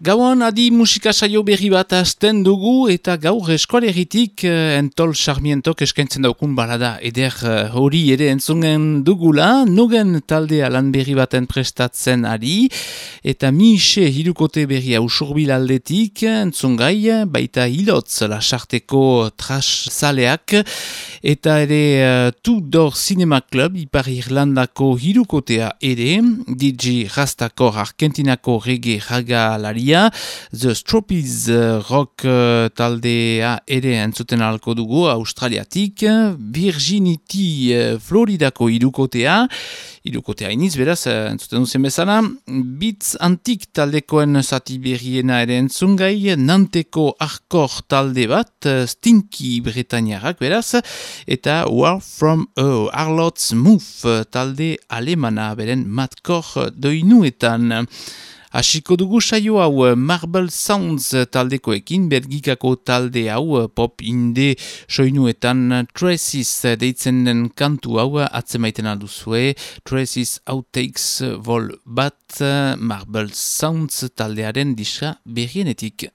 Gauan adi musika saio berri bat hasten dugu eta gaur eskolegitik uh, entol sarmientok eskaintzen daukun balada eder uh, hori ere entzungen dugula, nugen taldea lan berri baten prestatzen ari eta mise hirukote berri usurbil aldetik entzungai baita hilotz lasarteko trash zaleak eta ere uh, Tudor Cinema Club Ipar Irlandako hirukotea ere DJ Rastakor Argentinako rege raga The Stropies uh, rock uh, taldea ere entzuten alko dugu Australiatik, Virginity uh, Floridako irukotea, irukotea iniz, beraz, entzuten duzen bezala, Beats Antik taldekoen zati berriena ere entzungai, Nanteko Arkor talde bat, Stinky Bretaniarak, beraz, eta War From oh, Arlot's Move talde alemana, beren matkor doinuetan. Hasiko dugu saio hau eh, Marble Sounds taldekoekin, belgikako talde hau eh, pop inde soinuetan Traces deitzen den kantu hau atzemaiten alduzue, Traces Outtakes vol bat eh, Marble Sounds taldearen disra berrienetik.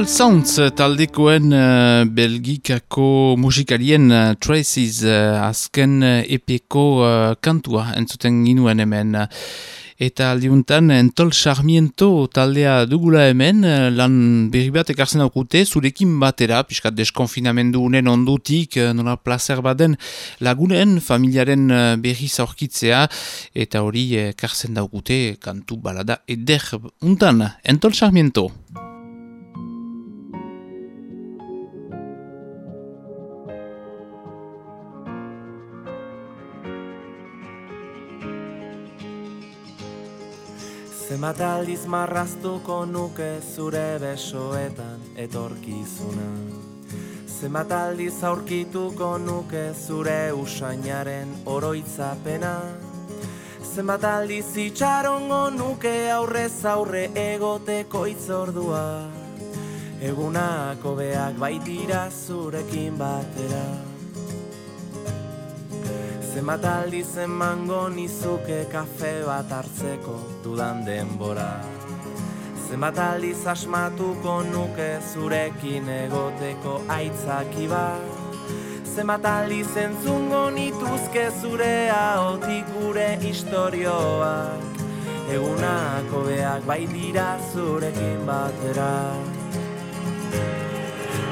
Marble Sounds taldekoen uh, belgikako musikalien uh, Traces uh, azken epeko kantua entzuten ginuen hemen. Eta aldiuntan entol charmiento taldea dugula hemen, lan berri bat ekartzen aukute, zurekin batera, piskat deskonfinamendu unen ondutik, nola placer baden lagunen, familiaren berri zaurkitzea, eta hori ekartzen daukute kantu balada eder untan, entol charmiento. Zenbat aldiz marraztuko nuke zure besoetan etorkizuna? Zenbat aldiz aurkituko nuke zure usainaren oroitzapena? Zenbat aldiz itxarongo nuke aurrez aurre egoteko itzordua Egunako beak baitira zurekin batera Zenbat aldiz emango nizuke kafe bat hartzeko dudan denbora? Zenbat aldiz asmatuko nuke zurekin egoteko aitzaki bat? Zenbat aldiz entzungo nituzke zure haotik gure istorioak? Egunako beak bai dira zurekin batera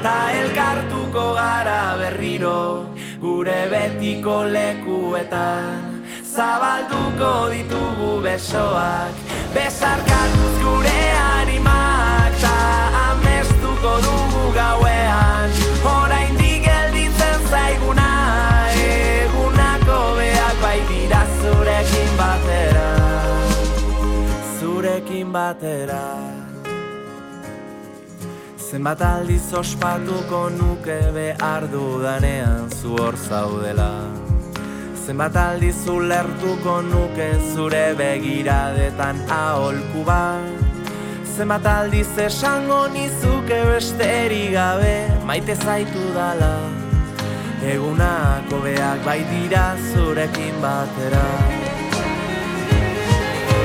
Ta elkartuko gara berriro gure betiko lekuetan. Zabalduko ditugu besoak Besarkatuz gure animak Ta amestuko dugu gauean. Horain digelditzen zaiguna Egunako beak bai dira zurekin batera. Zurekin batera Zenbat aldiz ospatuko nuke behar dudanean zu hor zaudela. Zenbat aldiz ulertuko nuke zure begiradetan aholku bat. Zenbat aldiz esango nizuke besteri gabe maite zaitu dala. Egunako beak baitira zurekin batera.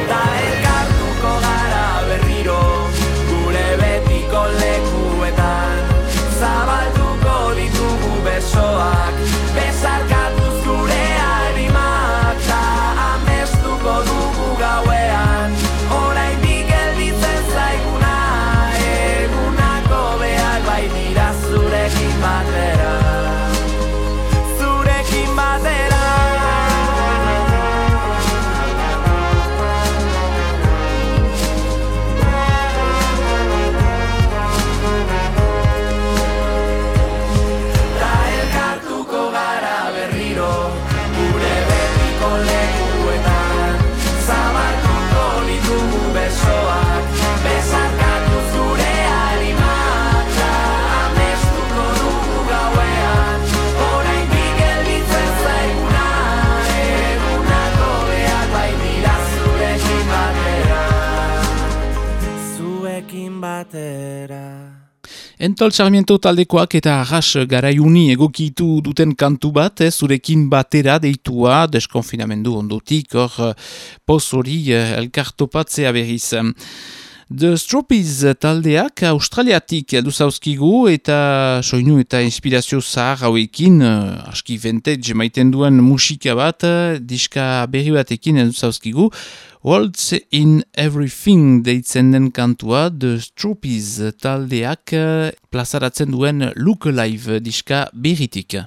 Ta elkartuko gara berriro Entol Sarmiento taldekoak eta arras garaiuni egokitu duten kantu bat, eh, zurekin batera deitua, deskonfinamendu ondotik, hor poz hori eh, elkartopatzea berriz. The Stropies taldeak australiatik zauzkigu eta soinu eta inspirazio zahar hauekin, uh, aski vintage maiten duen musika bat, diska berri batekin zauzkigu, Waltz in Everything deitzen den kantua The Stropies taldeak plazaratzen duen Look Alive diska berritik.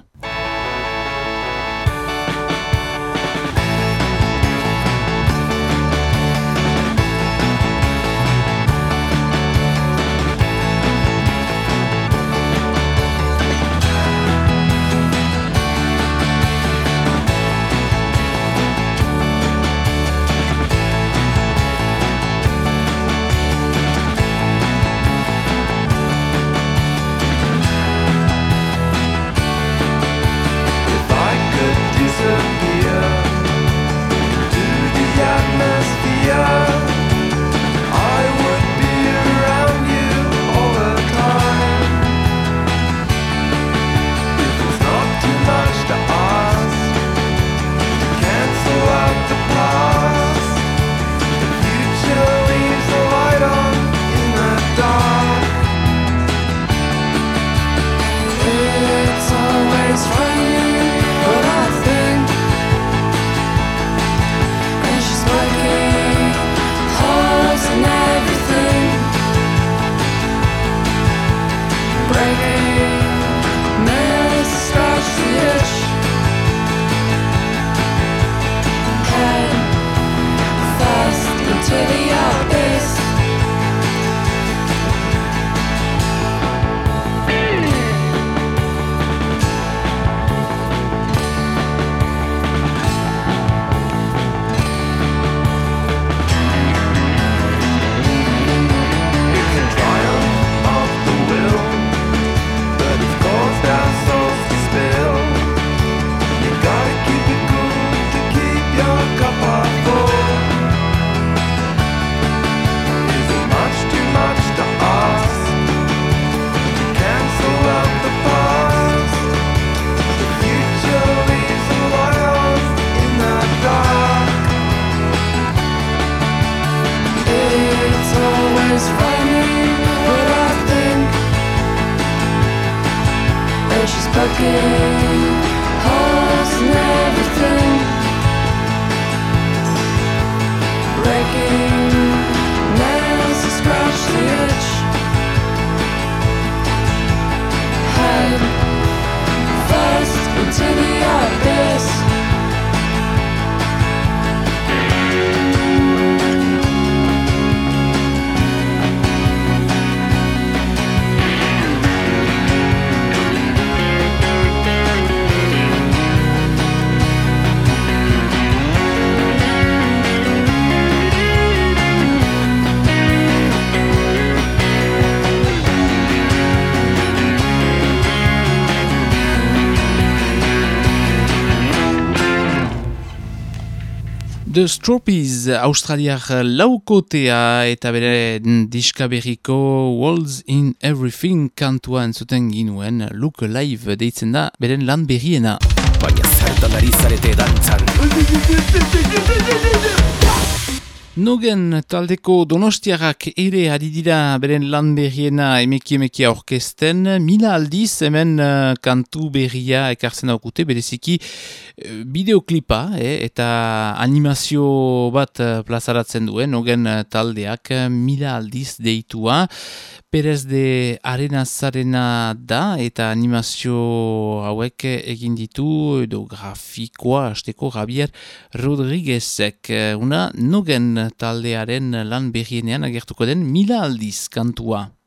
is I think. And she's bucking everything. Breaking nails to scratch the itch. Hide the eye. The Stropies, australiar laukotea eta bere diska berriko Walls in Everything kantua entzuten ginuen Look Alive deitzen da beren lan berriena. Baina zertan ari zarete dantzan Nogen taldeko donostiarrak ere ari dira beren lan berriena emeki emekia orkesten, mila aldiz hemen uh, kantu berria ekartzen daukute, bereziki uh, eh, eta animazio bat uh, plazaratzen duen, nogen taldeak mila aldiz deitua, Perez de Arena Zarena da eta animazio hauek egin ditu edo grafikoa hasteko Javier Rodriguezek. Una nogen taldearen lan berrienean agertuko den mila aldiz kantua.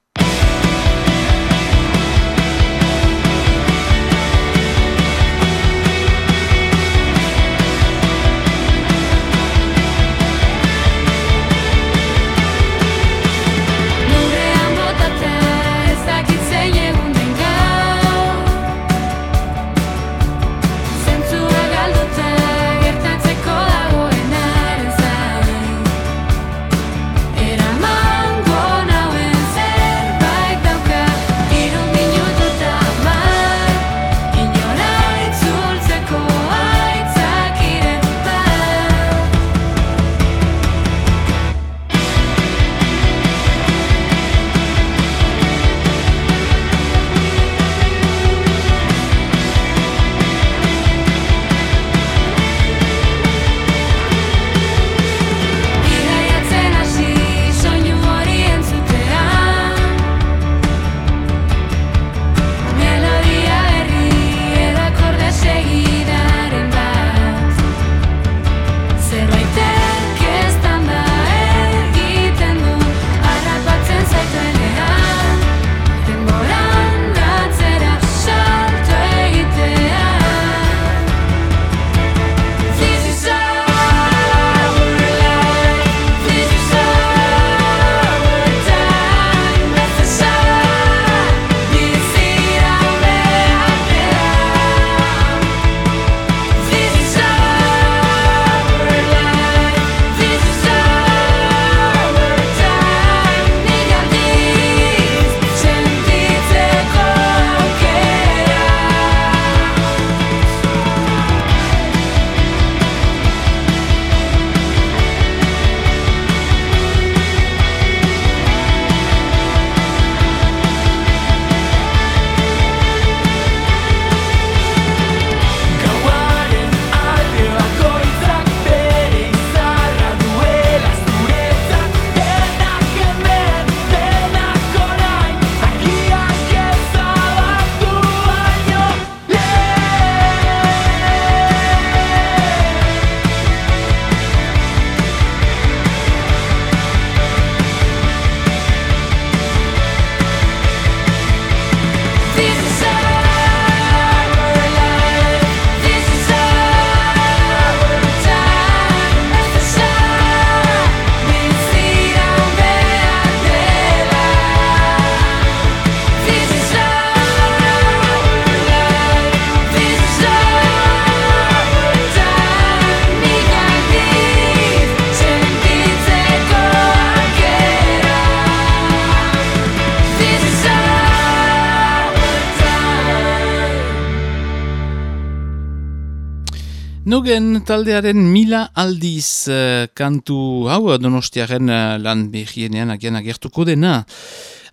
Taldearen mila aldiz eh, kantu hau donostiaren uh, lan berrienean agian agertuko dena.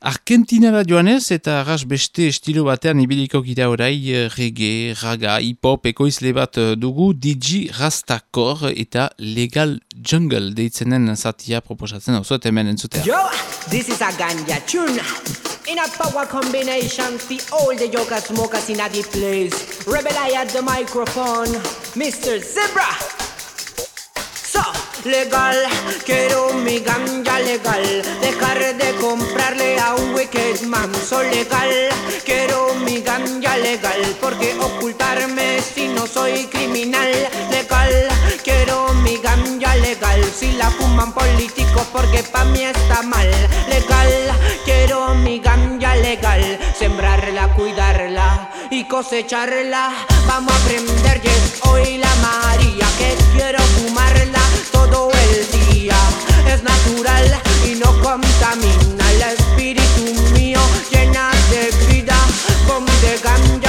Argentinara joanez eta arras beste estilo batean ibiliko gira orai eh, reggae, raga, hip-hop ekoizle bat dugu Digi Rastakor eta Legal Jungle deitzenen zatia proposatzen hau zuet hemen entzutea. Yo, this is a ganja tune. In a power combination, the all the yoga smokers in a the place. Rebel eye at the microphone, Mr. Zebra. So, legal, quiero mi ganja legal. Dejar de comprarle a un wicked man. So legal, quiero mi ganja legal. Porque ocultarme si no soy criminal. Legal, quiero mi ganja legal. Si la fuman políticos porque pa' mí está mal. Legal, quiero mi ganja. Cuidarla y cosecharla. Vamos a aprender, yes, hoy la María. Que quiero fumarla todo el día. Es natural y no contamina el espíritu mío. Llena de vida, con de ganja.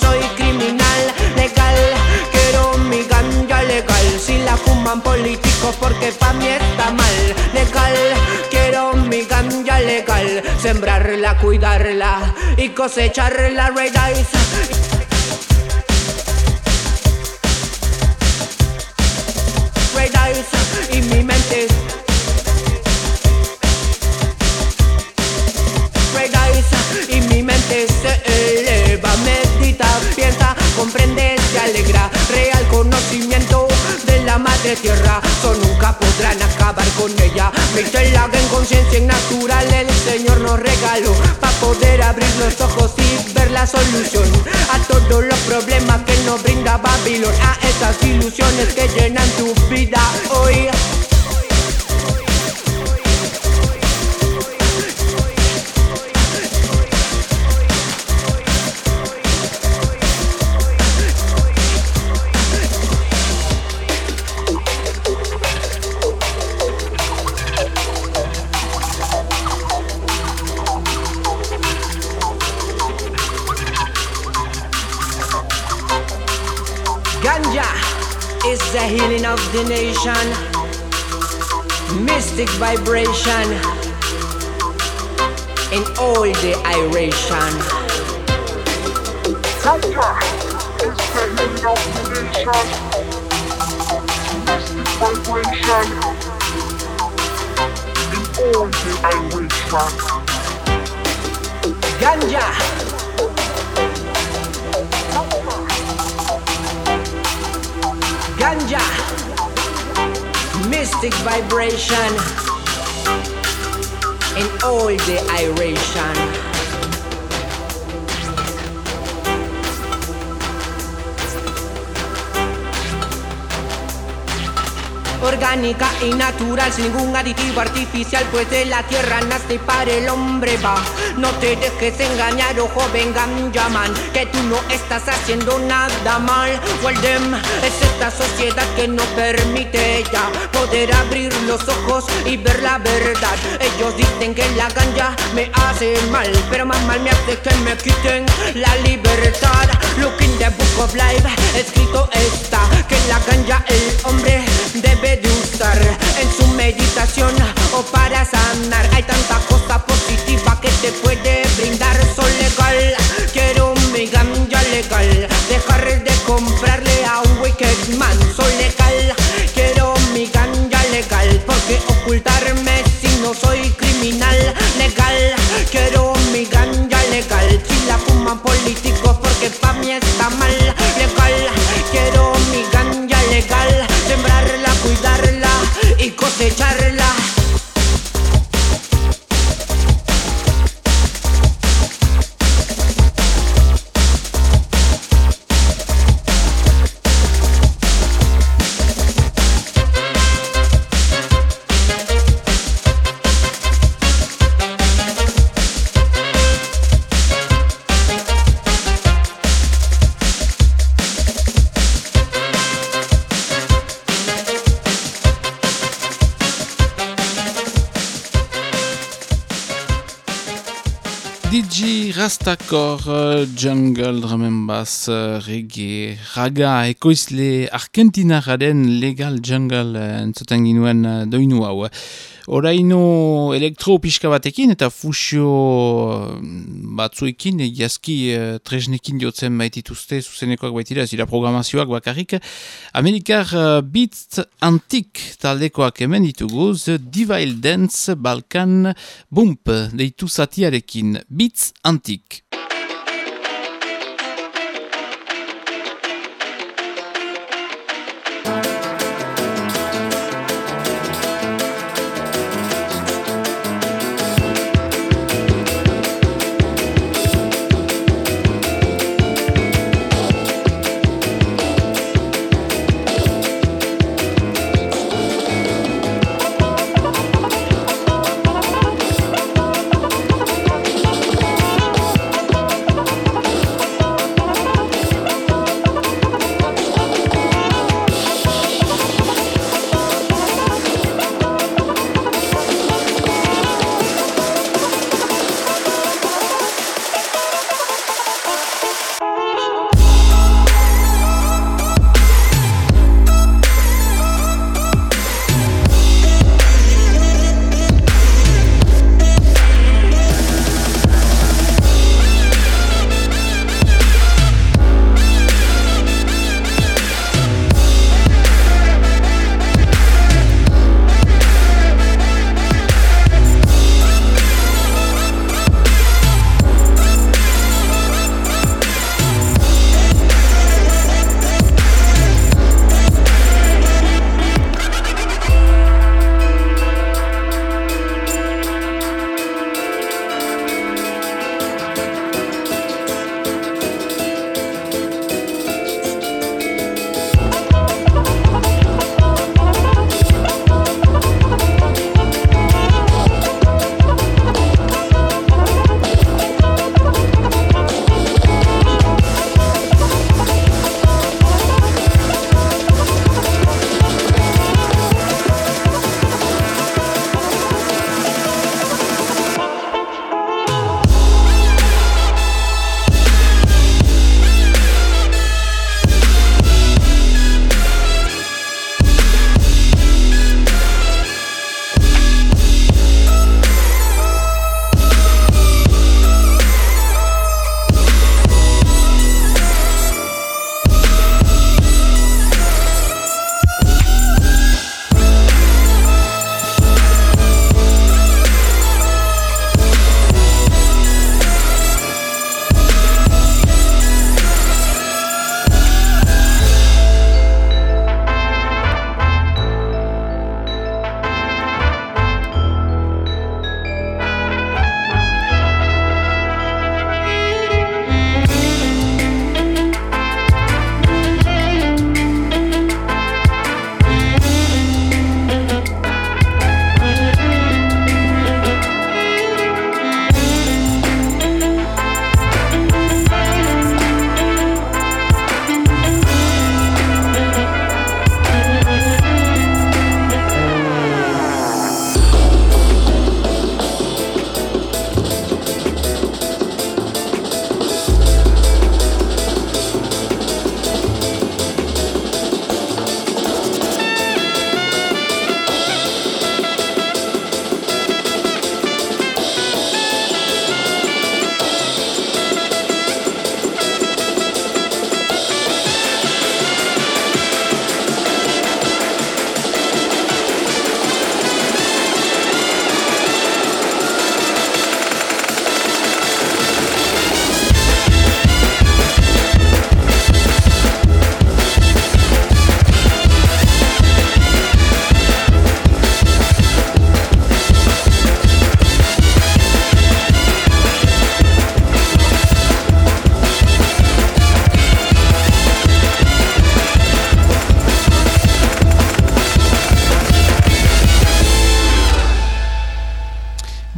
Soy criminal. Legal. Quiero mi ganja legal. Si la fuman políticos porque pa' mí está mal. Legal. Quiero mi ganja legal. Sembrarla, cuidarla y cosecharla. Red eyes. Y mi mente madre tierra So nunca podrán acabar con ella. Michelle en conciencia en natural El Señor nos regaló Pa' poder abrir los ojos y ver la solución A todos los problemas que nos brinda Babilón A esas ilusiones que llenan tu vida. Hoy of the nation. Mystic vibration in all the iration. Ganja is the healing of the nation. Mystic vibration in all the iration. Ganja Vibration in all the iration. Orgánica y natural, sin ningún aditivo artificial, pues de la tierra nace para el hombre va. No te dejes engañar, oh joven ganjaman, que tú no estás haciendo nada mal. Well, them, esta sociedad que no permite ya poder abrir los ojos y ver la verdad. Ellos dicen que la ganja me hace mal, pero más mal me hace que me quiten la libertad. Look in the book of life, escrito está que la ganja el hombre debe de usar en su meditación o para sanar. Hay tanta Rastakor, uh, Jungle, drum and bass, uh, reggae, raga, ekoizle argentinararen legal jungle entzuten ginuen uh, doinu hau. Oraino elektro pixka batekin eta fusio batzuekin, uh, tresnekin jotzen baitituzte, zuzenekoak baitira, zira programazioak bakarrik. Amerikar Beats Antik taldekoak hemen ditugu, The Divile Dance Balkan Bump, deitu zatiarekin, Beats Antik.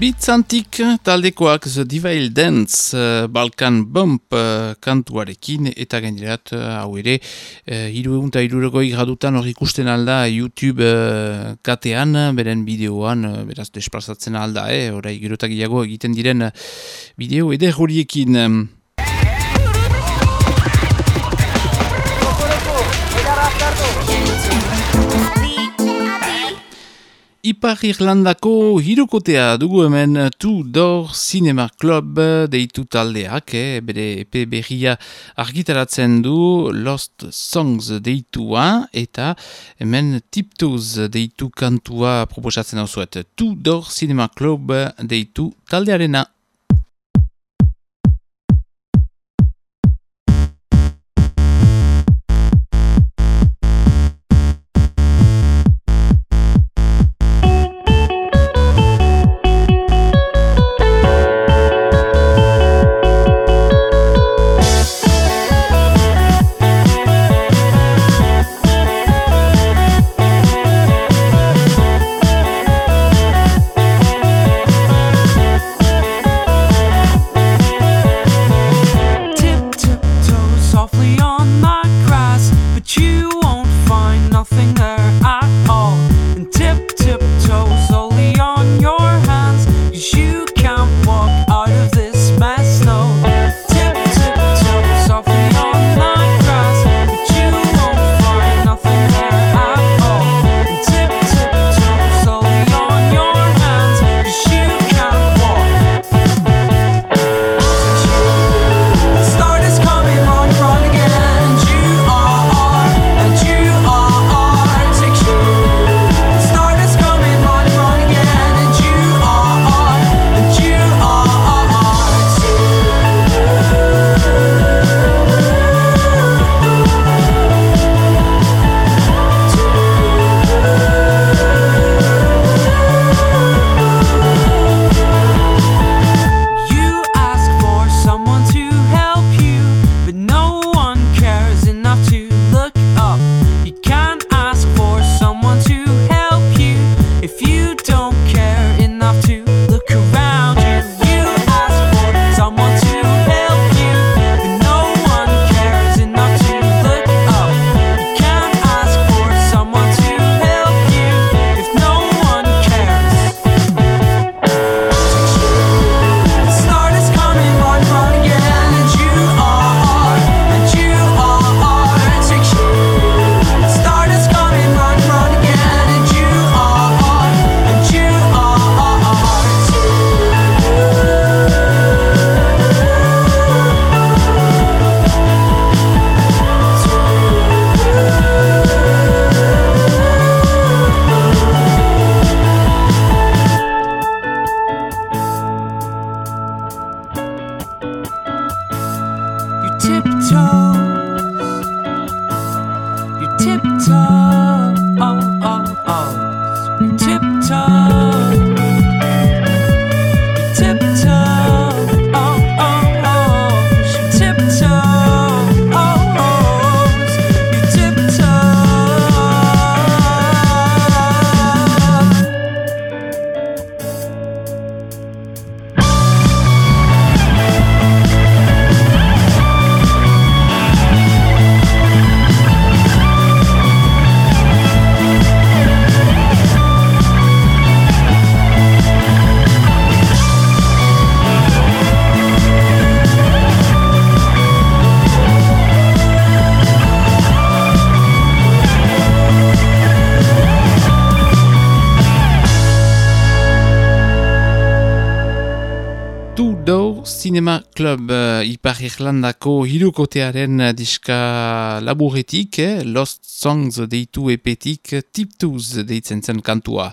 Bitzantik taldekoak The Devil Dance uh, Balkan Bump uh, kantuarekin eta gainerat uh, hau ere uh, iru egun eta irurogoi gradutan hor ikusten alda YouTube uh, katean, beren bideoan uh, beraz desplazatzen alda, eh? orai gerotak egiten diren bideo eder horiekin. Ipar Irlandako hirukotea dugu hemen Tu Dor Cinema Club deitu taldeak, eh? bere epe berria argitaratzen du Lost Songs deitua eta hemen Tiptoes deitu kantua proposatzen hau zuet. Tu Dor Cinema Club deitu taldearena. Club uh, Ipar Irlandako hirukotearen uh, diska laburretik, eh? Lost Songs deitu epetik, Tiptoes deitzen zen kantua.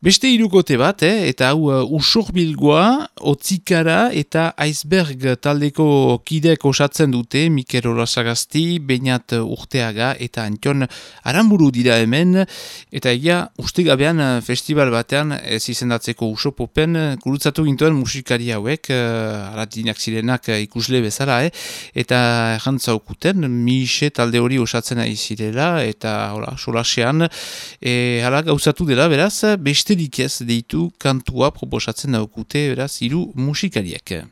Beste irukote bat, eh? eta hau uh, usur bilgoa, otzikara eta iceberg taldeko kidek osatzen dute, Mikel Olasagazti, Beñat Urteaga eta Antion Aramburu dira hemen, eta egia uste gabean uh, festival batean ez izendatzeko usopopen gurutzatu gintuen musikari hauek, uh, aratinak zirenak ikusle bezala, eh? eta jantzaukuten, Mise talde hori osatzen ari zirela, eta hola, solasean, e, hala gauzatu dela, beraz, beste besterik ez deitu kantua proposatzen daukute beraz hiru musikariek.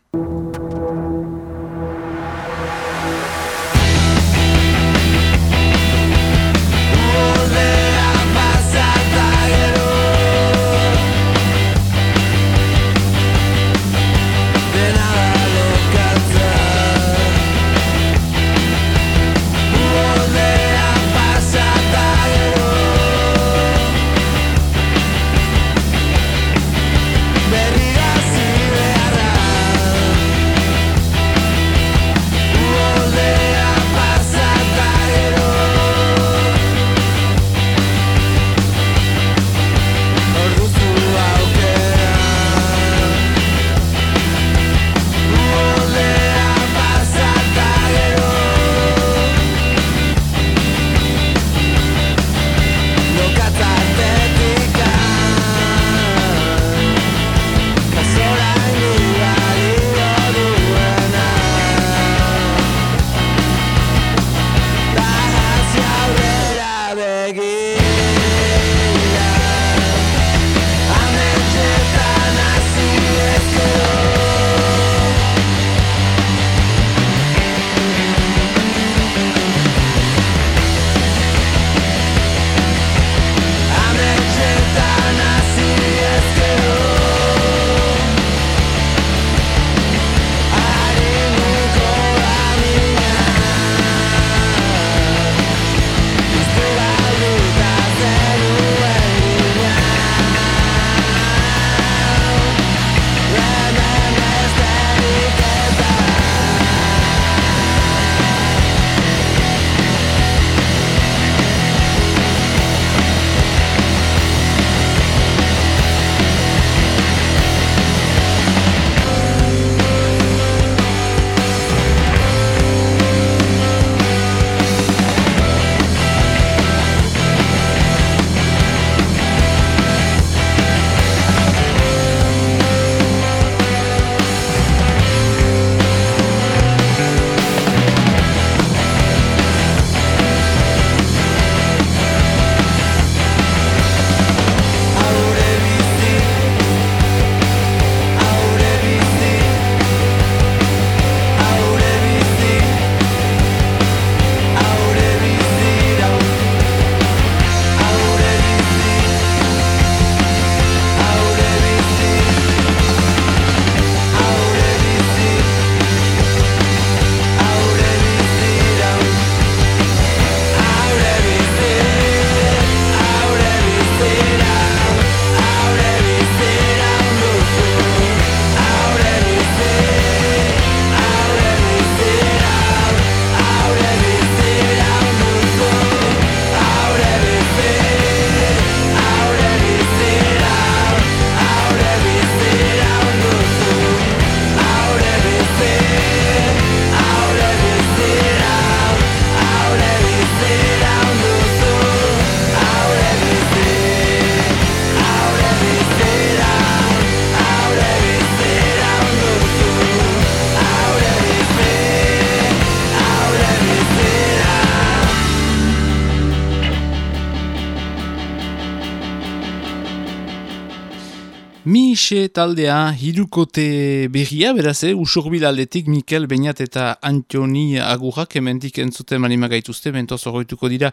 Mixe taldea hirukote berria, beraz, eh? usurbil aldetik Mikel Beñat eta Antoni Agurrak hemendik entzuten manima gaituzte, mentoz horretuko dira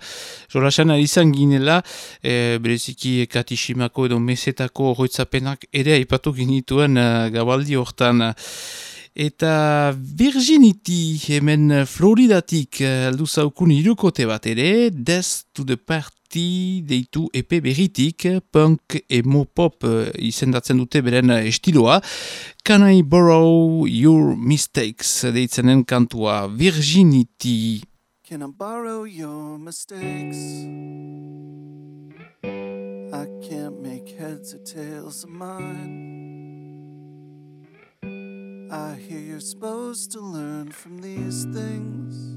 jolasan izan ginela, e, bereziki katishimako edo mesetako horretzapenak ere aipatu ginituen uh, gabaldi hortan. Eta Virginity hemen Floridatik aldu zaukun hirukote bat ere, Death to the Party deitu epe berritik, punk emo pop eh, izendatzen dute beren estiloa. Can I borrow your mistakes? Deitzenen kantua Virginity. Can I borrow your mistakes? I can't make heads or tails of mine. I hear you're supposed to learn from these things,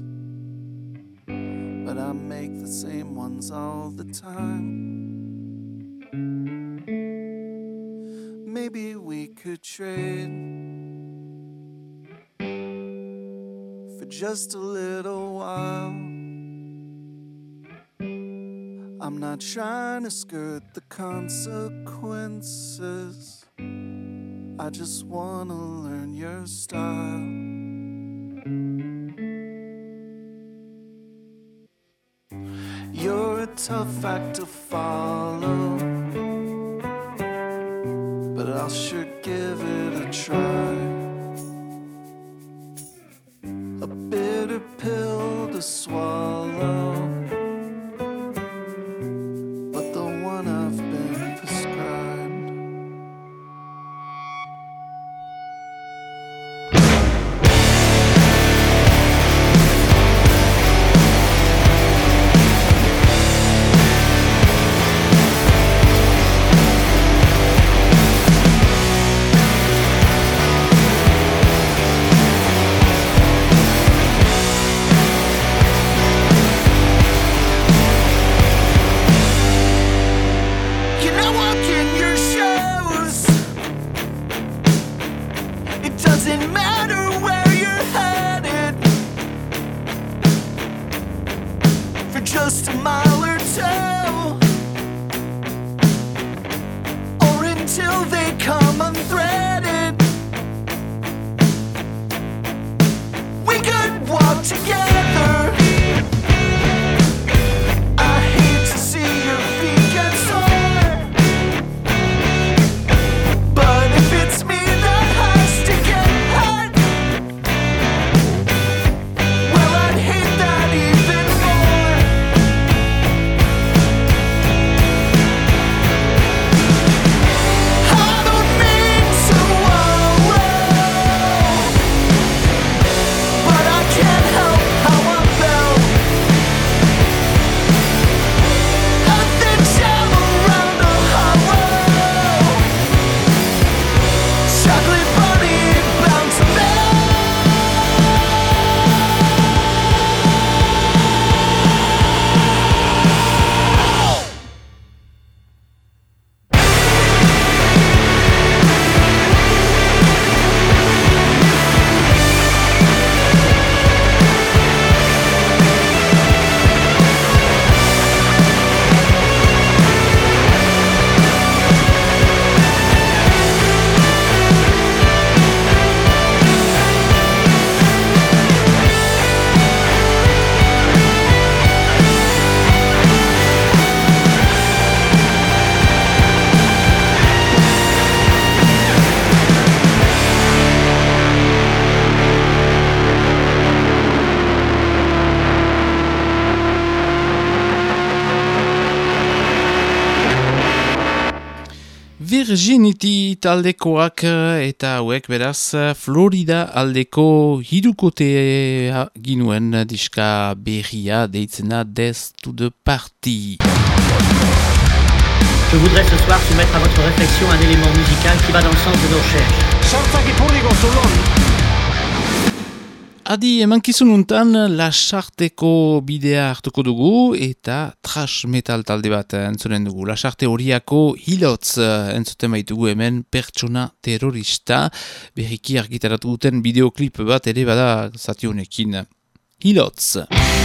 but I make the same ones all the time. Maybe we could trade for just a little while. I'm not trying to skirt the consequences. I just wanna learn your style. Tough act to follow, doesn't matter where you're headed. For just a mile or two. Or until they come unthreaded. We could walk together. Virginity taldekoak eh, eta hauek beraz eh, Florida aldeko hirukotea ginuen diska berria deitzena Death to the Party. Je voudrais ce soir soumettre à votre réflexion un élément musical qui va dans le sens de nos recherches. Adi emankizun untan lasarteko bidea hartuko dugu eta trash metal talde bat entzunen dugu. Lasarte horiako hilotz eh, entzuten baitugu hemen pertsona terrorista berriki argitaratu duten bideoklip bat ere bada zati honekin. Hilotz. Thank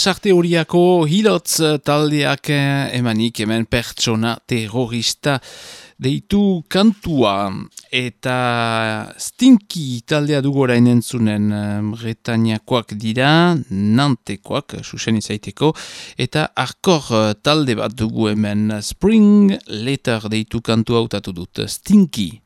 Lasarte horiako hilotz taldeak eh, emanik hemen pertsona terrorista deitu kantua. Eta stinky taldea dugora inentzunen Bretañakoak dira, nantekoak, susen izaiteko, eta arkor talde bat dugu hemen Spring Letter deitu kantua hautatu dut, Stinky.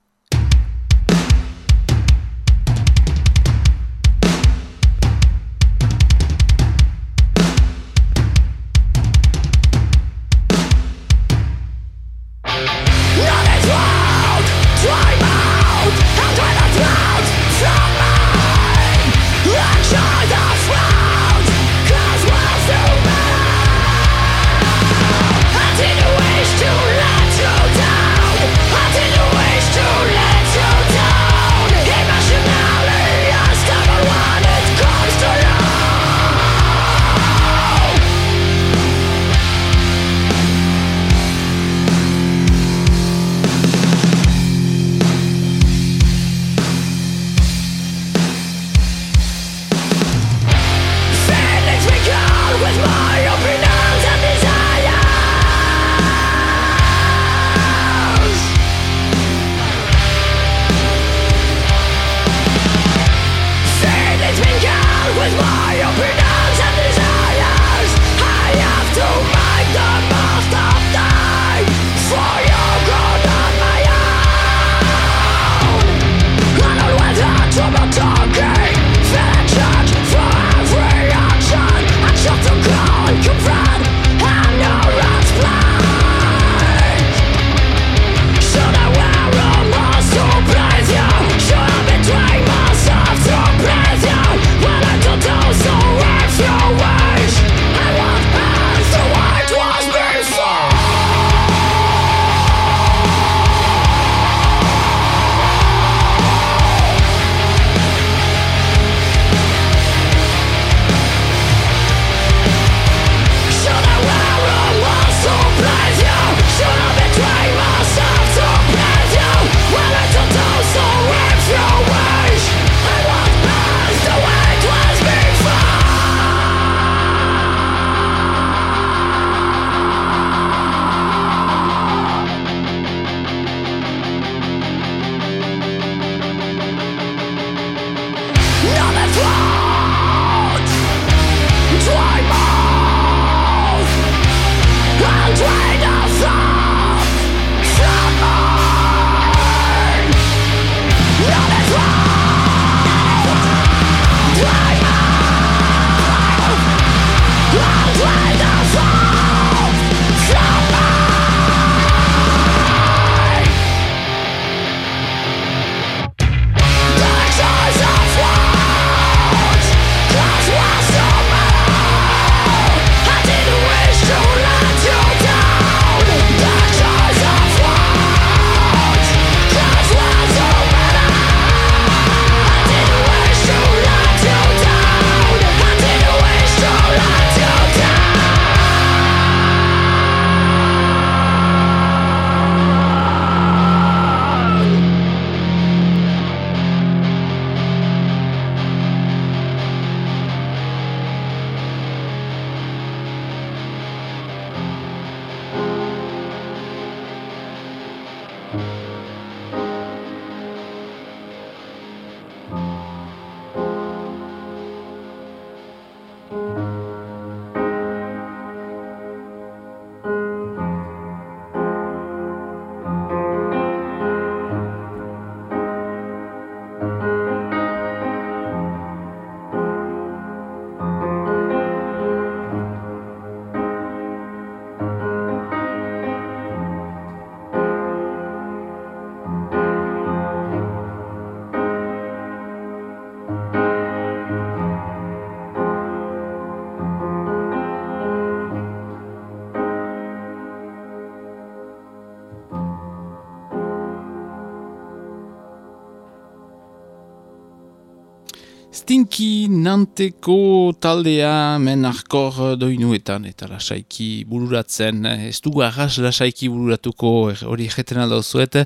Stinky Nanteko taldea men arkor doinuetan eta lasaiki bururatzen. Ez dugu arras lasaiki bururatuko er, hori jeten aldo zuet.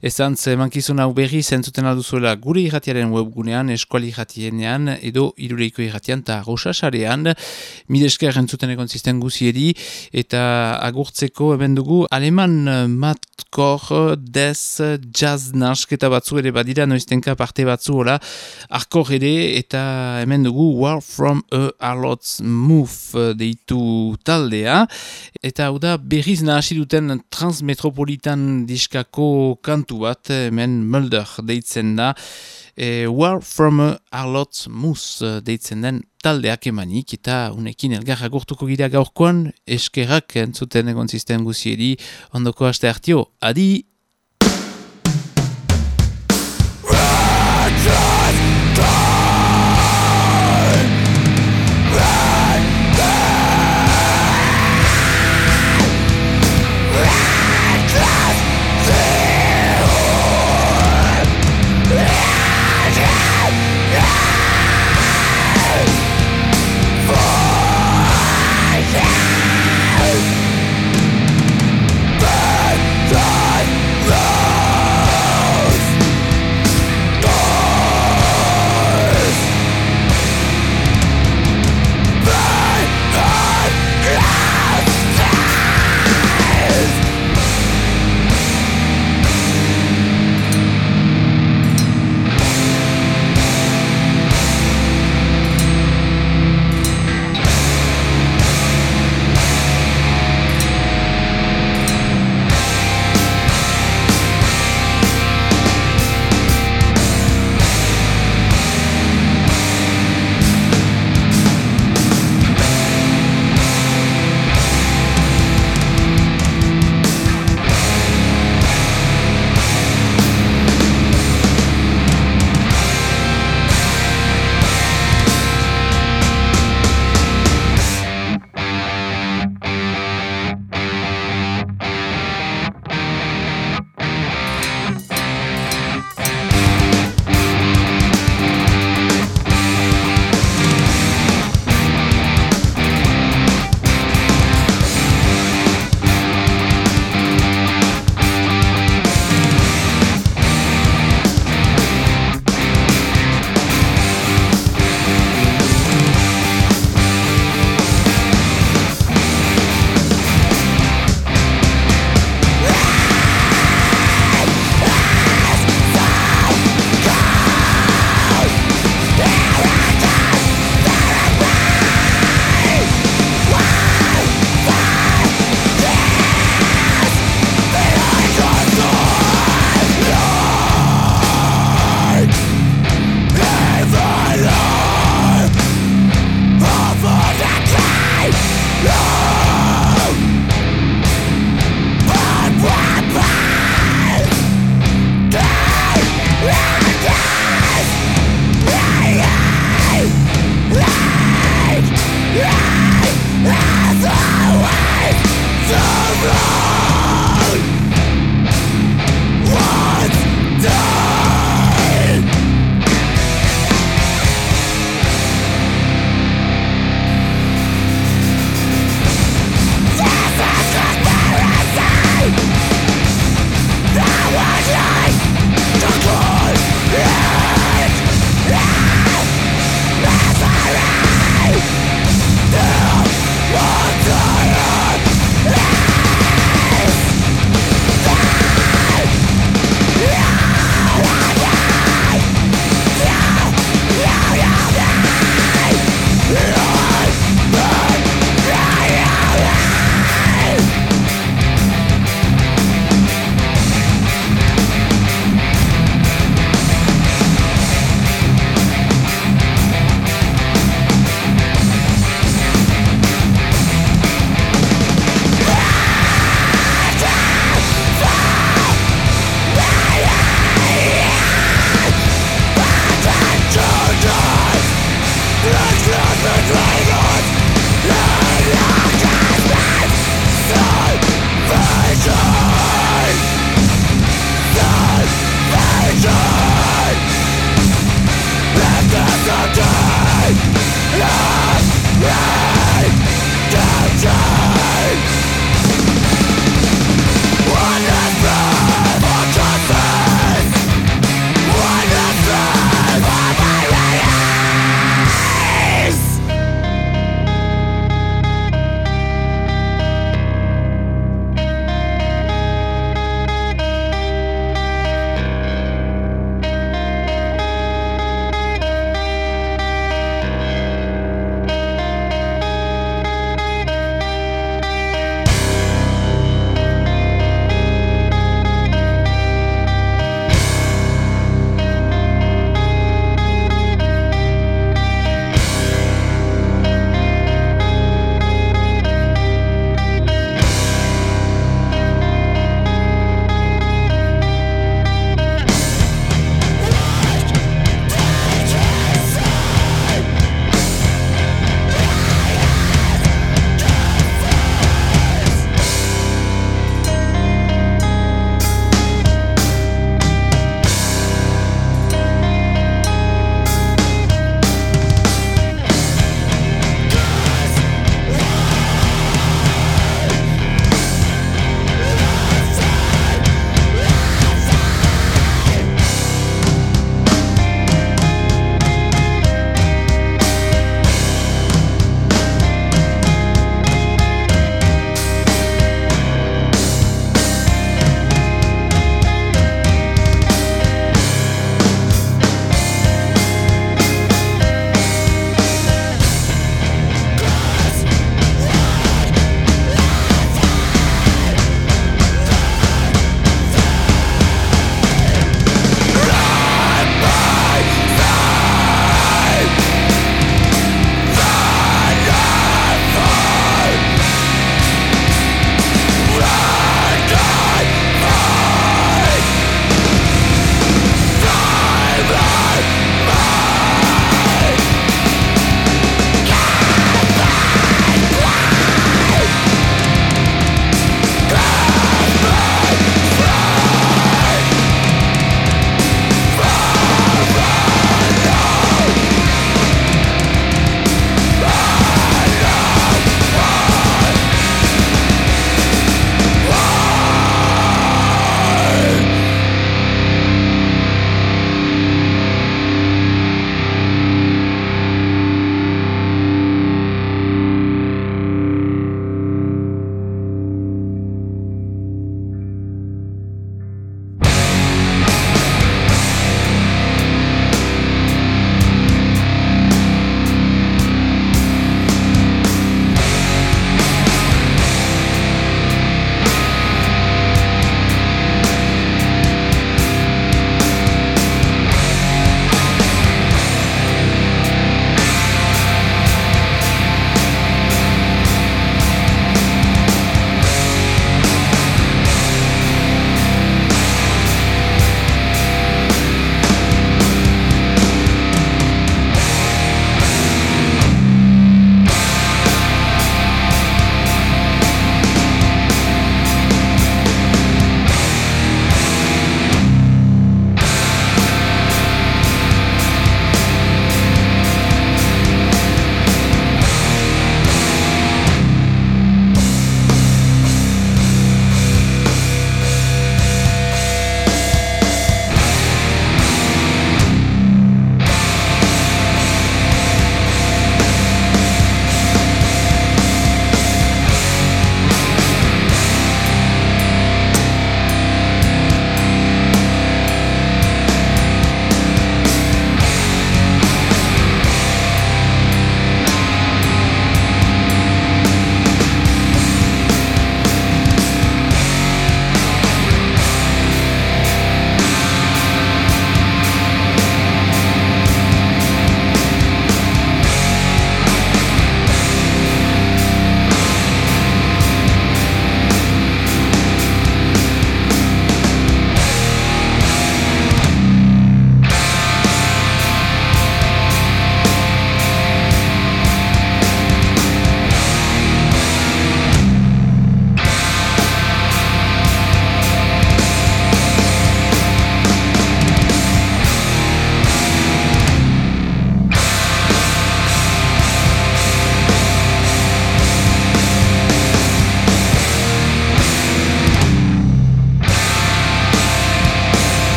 Ezan ze mankizun hau berri zentzuten aldo zuela gure irratiaren webgunean, eskuali irratienean edo irureiko irratian eta rosasarean. Midesker entzuten egon zisten guzieri eta agurtzeko eben dugu aleman matkor dez jazz nasketa batzu ere badira noiztenka parte batzu hola arkor ere eta hemen dugu War from a Arlot's Move eh, deitu taldea. Eta hau da berriz nahasi duten transmetropolitan diskako kantu bat hemen Mulder deitzen da. E, War from a Arlot's Move deitzen den taldeak emanik eta unekin elgarra gurtuko gira gaurkoan eskerrak entzuten egon zisten guziedi ondoko aste hartio, adi!